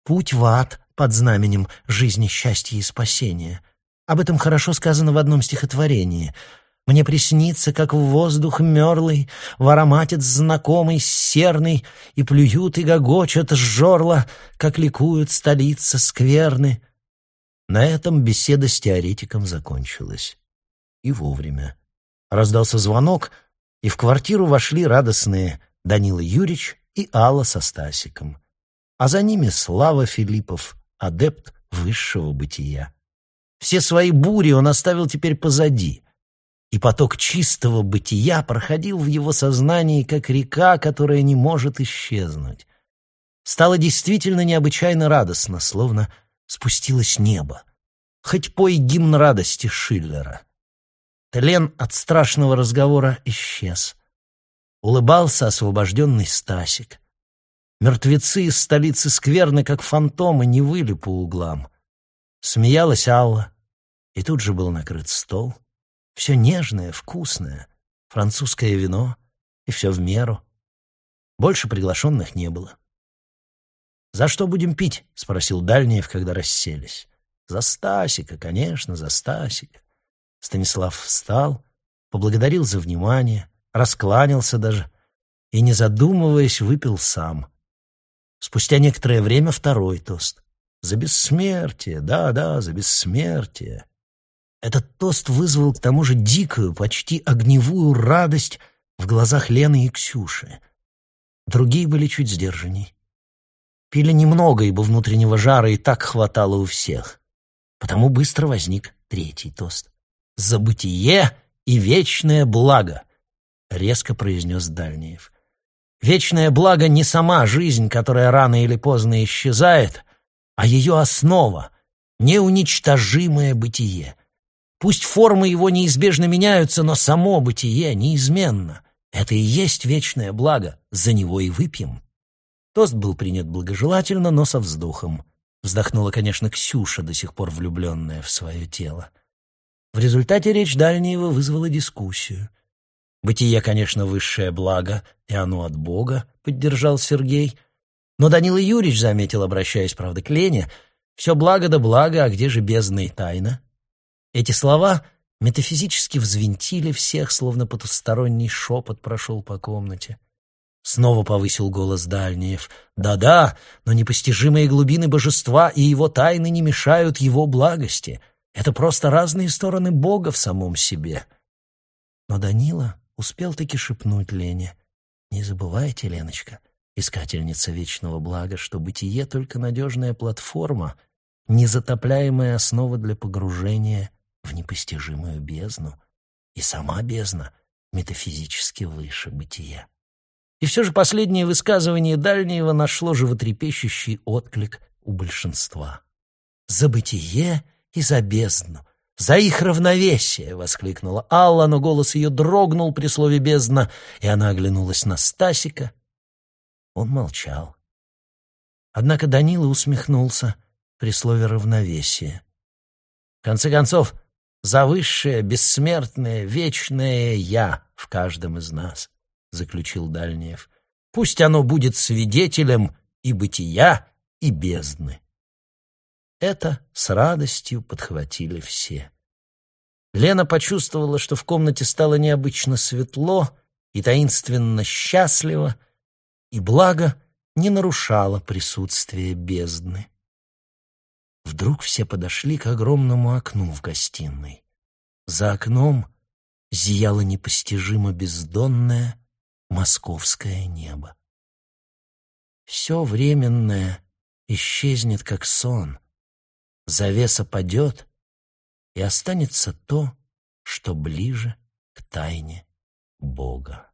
S1: Путь в ад под знаменем жизни, счастья и спасения. Об этом хорошо сказано в одном стихотворении — мне приснится, как в воздух мерлый, В ароматец знакомый, серный, И плюют и гогочат с жерла, Как ликуют столица скверны. На этом беседа с теоретиком закончилась. И вовремя. Раздался звонок, и в квартиру вошли радостные Данила Юрьевич и Алла со Стасиком. А за ними Слава Филиппов, адепт высшего бытия. Все свои бури он оставил теперь позади — и поток чистого бытия проходил в его сознании, как река, которая не может исчезнуть. Стало действительно необычайно радостно, словно спустилось небо. Хоть пой гимн радости Шиллера. Тлен от страшного разговора исчез. Улыбался освобожденный Стасик. Мертвецы из столицы скверны, как фантомы, не выли по углам. Смеялась Алла, и тут же был накрыт стол — все нежное, вкусное, французское вино и все в меру. Больше приглашенных не было. «За что будем пить?» — спросил Дальниев, когда расселись. «За Стасика, конечно, за Стасика». Станислав встал, поблагодарил за внимание, раскланялся даже и, не задумываясь, выпил сам. Спустя некоторое время второй тост. «За бессмертие, да-да, за бессмертие». Этот тост вызвал к тому же дикую, почти огневую радость в глазах Лены и Ксюши. Другие были чуть сдержанней. Пили немного, ибо внутреннего жара и так хватало у всех. Потому быстро возник третий тост. «За бытие и вечное благо», — резко произнес Дальниев. «Вечное благо не сама жизнь, которая рано или поздно исчезает, а ее основа, неуничтожимое бытие. Пусть формы его неизбежно меняются, но само бытие неизменно. Это и есть вечное благо, за него и выпьем». Тост был принят благожелательно, но со вздохом. Вздохнула, конечно, Ксюша, до сих пор влюбленная в свое тело. В результате речь Дальнего вызвала дискуссию. «Бытие, конечно, высшее благо, и оно от Бога», — поддержал Сергей. Но Данила Юрьевич заметил, обращаясь, правда, к Лене, «все благо да благо, а где же бездна и тайна?» Эти слова метафизически взвинтили всех, словно потусторонний шепот прошел по комнате. Снова повысил голос Дальниев. «Да-да, но непостижимые глубины божества и его тайны не мешают его благости. Это просто разные стороны Бога в самом себе». Но Данила успел таки шепнуть Лене. «Не забывайте, Леночка, искательница вечного блага, что бытие — только надежная платформа, незатопляемая основа для погружения в непостижимую бездну, и сама бездна метафизически выше бытия». И все же последнее высказывание Дальнего нашло животрепещущий отклик у большинства. «За бытие и за бездну! За их равновесие!» — воскликнула Алла, но голос ее дрогнул при слове «бездна», и она оглянулась на Стасика. Он молчал. Однако Данила усмехнулся при слове «равновесие». В конце концов, за высшее, бессмертное, вечное «я» в каждом из нас —— заключил Дальниев. «Пусть оно будет свидетелем и бытия, и бездны». Это с радостью подхватили все. Лена почувствовала, что в комнате стало необычно светло и таинственно счастливо, и благо не нарушало присутствие бездны. Вдруг все подошли к огромному окну в гостиной. За окном зияло непостижимо бездонное, московское небо. Все временное исчезнет, как сон. Завеса падет, и останется то, что ближе к тайне Бога.